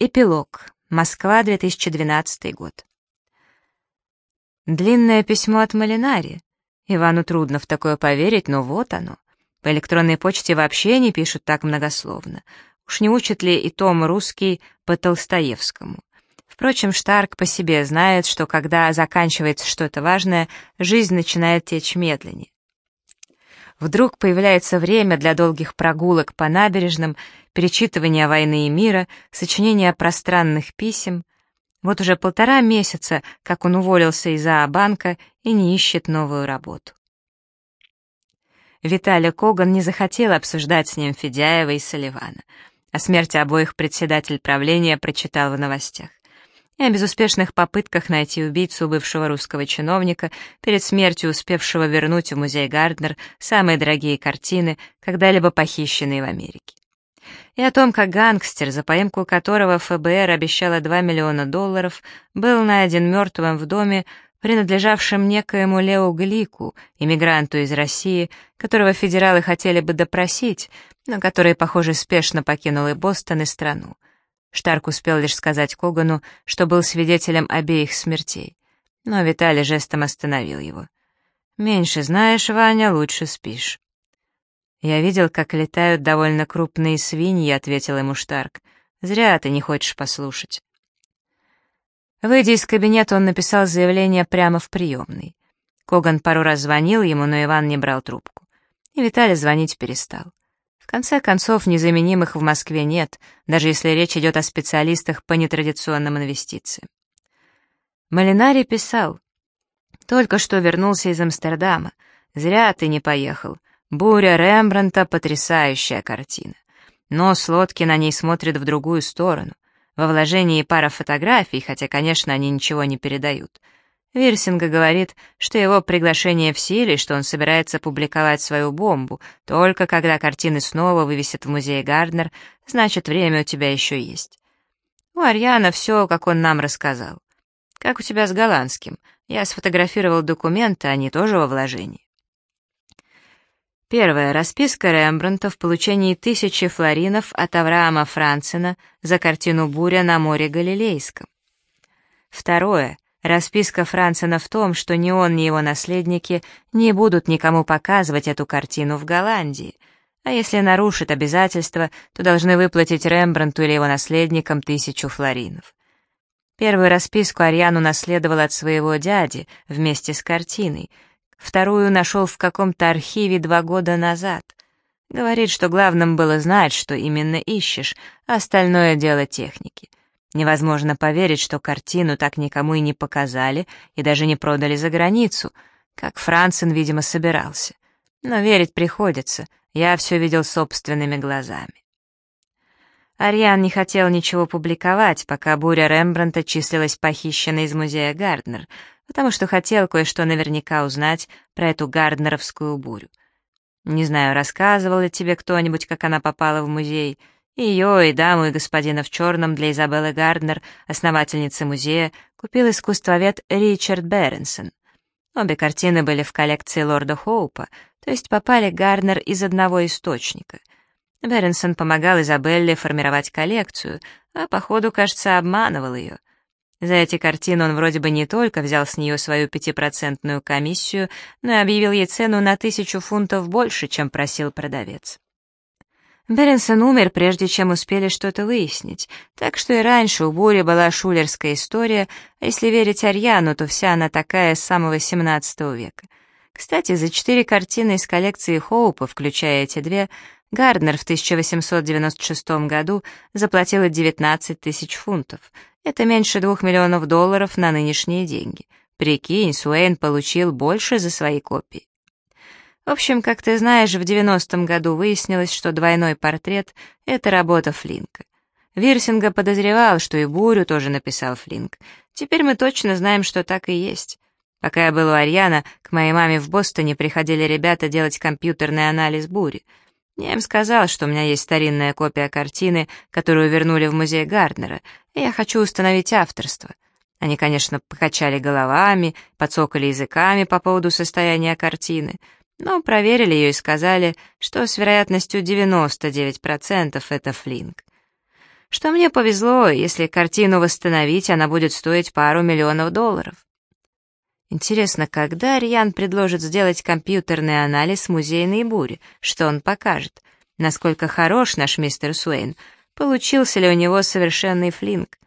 Эпилог. Москва, 2012 год. Длинное письмо от Малинари. Ивану трудно в такое поверить, но вот оно. По электронной почте вообще не пишут так многословно. Уж не учат ли и том русский по Толстоевскому. Впрочем, Штарк по себе знает, что когда заканчивается что-то важное, жизнь начинает течь медленнее. Вдруг появляется время для долгих прогулок по набережным, перечитывания войны и мира, сочинения пространных писем. Вот уже полтора месяца, как он уволился из банка и не ищет новую работу. Виталий Коган не захотел обсуждать с ним Федяева и Соливана. О смерти обоих председатель правления прочитал в новостях и о безуспешных попытках найти убийцу бывшего русского чиновника, перед смертью успевшего вернуть в музей Гарднер самые дорогие картины, когда-либо похищенные в Америке. И о том, как гангстер, за поимку которого ФБР обещало 2 миллиона долларов, был найден мертвым в доме, принадлежавшем некоему Лео Глику, иммигранту из России, которого федералы хотели бы допросить, но который, похоже, спешно покинул и Бостон, и страну. Штарк успел лишь сказать Когану, что был свидетелем обеих смертей. Но Виталий жестом остановил его. «Меньше знаешь, Ваня, лучше спишь». «Я видел, как летают довольно крупные свиньи», — ответил ему Штарк. «Зря ты не хочешь послушать». Выйдя из кабинета, он написал заявление прямо в приемной. Коган пару раз звонил ему, но Иван не брал трубку. И Виталий звонить перестал конце концов, незаменимых в Москве нет, даже если речь идет о специалистах по нетрадиционным инвестициям. Малинари писал, «Только что вернулся из Амстердама. Зря ты не поехал. Буря Рембранта — потрясающая картина. Но с лодки на ней смотрит в другую сторону. Во вложении пара фотографий, хотя, конечно, они ничего не передают. Вирсинга говорит, что его приглашение в силе, что он собирается публиковать свою бомбу, только когда картины снова вывесят в музее Гарднер, значит, время у тебя еще есть. У Арьяна все, как он нам рассказал. Как у тебя с голландским? Я сфотографировал документы, они тоже во вложении. Первая расписка Рембрандта в получении тысячи флоринов от Авраама Францена за картину «Буря на море Галилейском». Второе — Расписка Францена в том, что ни он, ни его наследники не будут никому показывать эту картину в Голландии, а если нарушат обязательства, то должны выплатить Рембрандту или его наследникам тысячу флоринов. Первую расписку Ариан унаследовал от своего дяди вместе с картиной, вторую нашел в каком-то архиве два года назад. Говорит, что главным было знать, что именно ищешь, а остальное дело техники. Невозможно поверить, что картину так никому и не показали и даже не продали за границу, как Францин, видимо, собирался. Но верить приходится, я все видел собственными глазами. Ариан не хотел ничего публиковать, пока буря Рембрандта числилась похищенной из музея Гарднер, потому что хотел кое-что наверняка узнать про эту гарднеровскую бурю. Не знаю, рассказывал ли тебе кто-нибудь, как она попала в музей — ее и даму, и господина в черном для Изабеллы Гарднер, основательницы музея, купил искусствовед Ричард Беренсон. Обе картины были в коллекции лорда Хоупа, то есть попали Гарднер из одного источника. Беренсон помогал Изабелле формировать коллекцию, а по ходу, кажется, обманывал ее. За эти картины он вроде бы не только взял с нее свою пятипроцентную комиссию, но и объявил ей цену на тысячу фунтов больше, чем просил продавец. Беренсон умер, прежде чем успели что-то выяснить, так что и раньше у Бури была шулерская история, а если верить Арьяну, то вся она такая с самого XVII века. Кстати, за четыре картины из коллекции Хоупа, включая эти две, Гарднер в 1896 году заплатила 19 тысяч фунтов. Это меньше двух миллионов долларов на нынешние деньги. Прикинь, Суэйн получил больше за свои копии. В общем, как ты знаешь, в 90-м году выяснилось, что двойной портрет — это работа Флинка. Вирсинга подозревал, что и Бурю тоже написал Флинк. Теперь мы точно знаем, что так и есть. Пока я был у Арьяна, к моей маме в Бостоне приходили ребята делать компьютерный анализ бури. Я им сказал, что у меня есть старинная копия картины, которую вернули в музей Гарднера, и я хочу установить авторство. Они, конечно, покачали головами, подсокали языками по поводу состояния картины — но проверили ее и сказали, что с вероятностью 99% это флинк. что мне повезло, если картину восстановить, она будет стоить пару миллионов долларов. Интересно, когда Риан предложит сделать компьютерный анализ музейной бури, что он покажет, насколько хорош наш мистер Суэйн, получился ли у него совершенный флинг.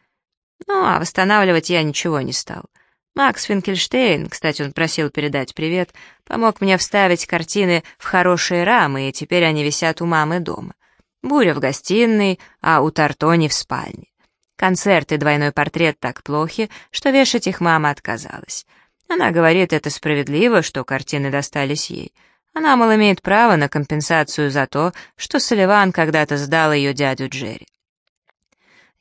Ну, а восстанавливать я ничего не стал. Макс Финкельштейн, кстати, он просил передать привет, помог мне вставить картины в хорошие рамы, и теперь они висят у мамы дома. Буря в гостиной, а у Тартони в спальне. Концерт и двойной портрет так плохи, что вешать их мама отказалась. Она говорит, это справедливо, что картины достались ей. Она, мол, имеет право на компенсацию за то, что Соливан когда-то сдал ее дядю Джерри.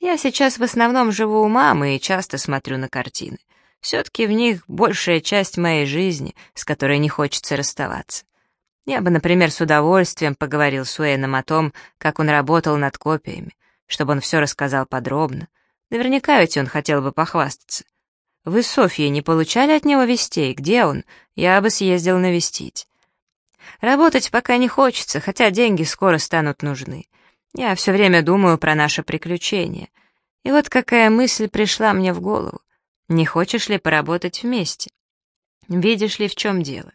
Я сейчас в основном живу у мамы и часто смотрю на картины. Все-таки в них большая часть моей жизни, с которой не хочется расставаться. Я бы, например, с удовольствием поговорил с Уэйном о том, как он работал над копиями, чтобы он все рассказал подробно. Наверняка ведь он хотел бы похвастаться. Вы, Софья, не получали от него вестей? Где он? Я бы съездил навестить. Работать пока не хочется, хотя деньги скоро станут нужны. Я все время думаю про наше приключение. И вот какая мысль пришла мне в голову. Не хочешь ли поработать вместе? Видишь ли, в чем дело?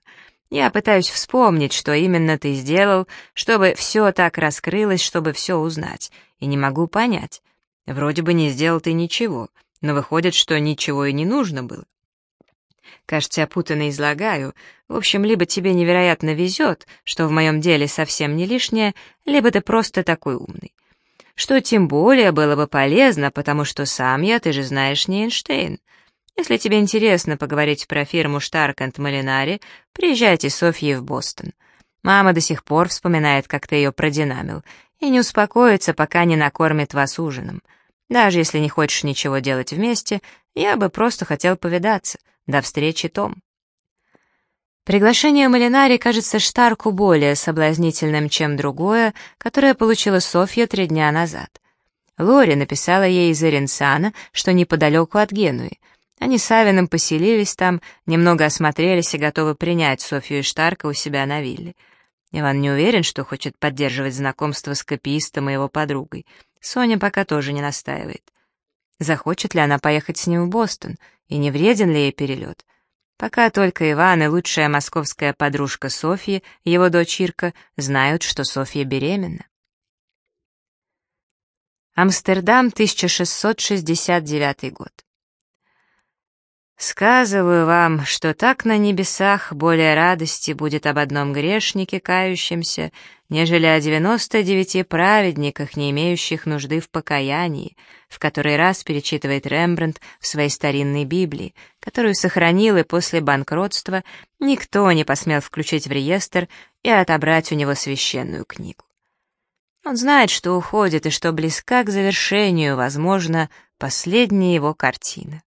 Я пытаюсь вспомнить, что именно ты сделал, чтобы все так раскрылось, чтобы все узнать, и не могу понять. Вроде бы не сделал ты ничего, но выходит, что ничего и не нужно было. Кажется, я излагаю. В общем, либо тебе невероятно везет, что в моем деле совсем не лишнее, либо ты просто такой умный. Что тем более было бы полезно, потому что сам я, ты же знаешь, не Эйнштейн. Если тебе интересно поговорить про фирму Штарк энд Малинари, приезжайте с Софьей в Бостон. Мама до сих пор вспоминает, как ты ее продинамил, и не успокоится, пока не накормит вас ужином. Даже если не хочешь ничего делать вместе, я бы просто хотел повидаться. До встречи, Том. Приглашение Малинари кажется Штарку более соблазнительным, чем другое, которое получила Софья три дня назад. Лори написала ей из Эренсана, что неподалеку от Генуи. Они с Авином поселились там, немного осмотрелись и готовы принять Софью и Штарка у себя на вилле. Иван не уверен, что хочет поддерживать знакомство с копиистом и его подругой. Соня пока тоже не настаивает. Захочет ли она поехать с ним в Бостон, и не вреден ли ей перелет? Пока только Иван и лучшая московская подружка Софьи, его дочь Ирка, знают, что Софья беременна. Амстердам, 1669 год. Сказываю вам, что так на небесах более радости будет об одном грешнике, кающемся, нежели о девяносто девяти праведниках, не имеющих нужды в покаянии, в который раз перечитывает Рембрандт в своей старинной Библии, которую сохранил и после банкротства никто не посмел включить в реестр и отобрать у него священную книгу. Он знает, что уходит и что близка к завершению, возможно, последняя его картина.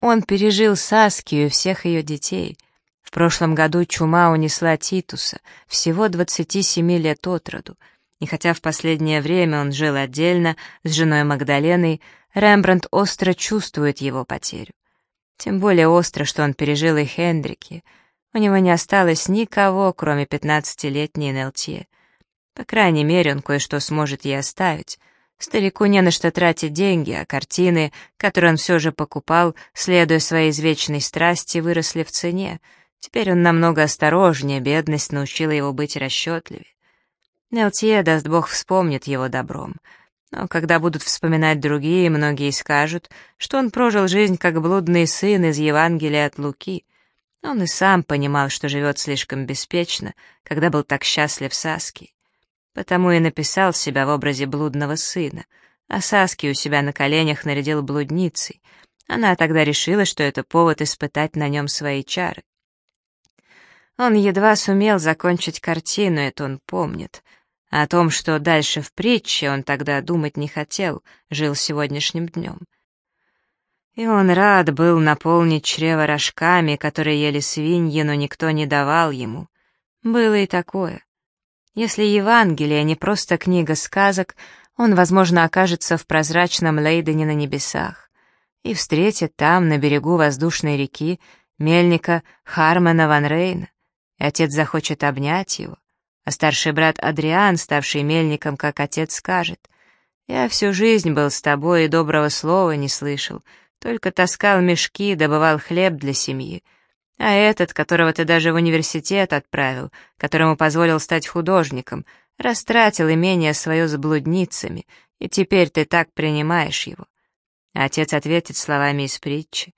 Он пережил Саскию и всех ее детей. В прошлом году чума унесла Титуса, всего 27 лет от роду. И хотя в последнее время он жил отдельно с женой Магдаленой, Рембрандт остро чувствует его потерю. Тем более остро, что он пережил и Хендрики. У него не осталось никого, кроме пятнадцатилетней Нелтье. По крайней мере, он кое-что сможет ей оставить. Старику не на что тратить деньги, а картины, которые он все же покупал, следуя своей извечной страсти, выросли в цене. Теперь он намного осторожнее, бедность научила его быть расчетливее. Нелтье, даст бог, вспомнит его добром. Но когда будут вспоминать другие, многие скажут, что он прожил жизнь как блудный сын из Евангелия от Луки. Он и сам понимал, что живет слишком беспечно, когда был так счастлив с Аски. Потому и написал себя в образе блудного сына, а Саски у себя на коленях нарядил блудницей. Она тогда решила, что это повод испытать на нем свои чары. Он едва сумел закончить картину, это он помнит. О том, что дальше в притче, он тогда думать не хотел, жил сегодняшним днем. И он рад был наполнить чрево рожками, которые ели свиньи, но никто не давал ему. Было и такое. Если Евангелие не просто книга сказок, он, возможно, окажется в прозрачном Лейдене на небесах и встретит там, на берегу воздушной реки, мельника Хармана Ван Рейна, и отец захочет обнять его, а старший брат Адриан, ставший мельником, как отец, скажет, Я всю жизнь был с тобой и доброго слова не слышал, только таскал мешки, добывал хлеб для семьи. А этот, которого ты даже в университет отправил, которому позволил стать художником, растратил имение свое с блудницами, и теперь ты так принимаешь его. Отец ответит словами из притчи.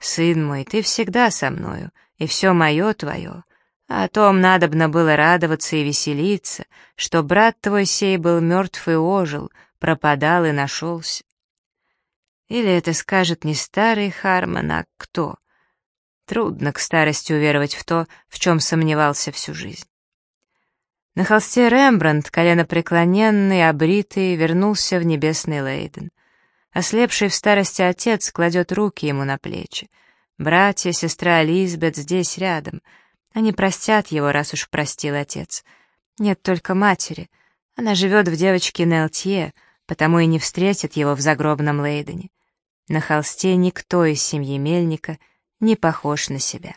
«Сын мой, ты всегда со мною, и все мое твое. А о том надобно было радоваться и веселиться, что брат твой сей был мертв и ожил, пропадал и нашелся. Или это скажет не старый Харман, а кто? Трудно к старости уверовать в то, в чем сомневался всю жизнь. На холсте Рембрандт, коленопреклоненный, обритый, вернулся в небесный Лейден. Ослепший в старости отец кладет руки ему на плечи. Братья, сестра Лизбет здесь рядом. Они простят его, раз уж простил отец. Нет только матери. Она живет в девочке Нелтье, потому и не встретит его в загробном Лейдене. На холсте никто из семьи Мельника не похож на себя.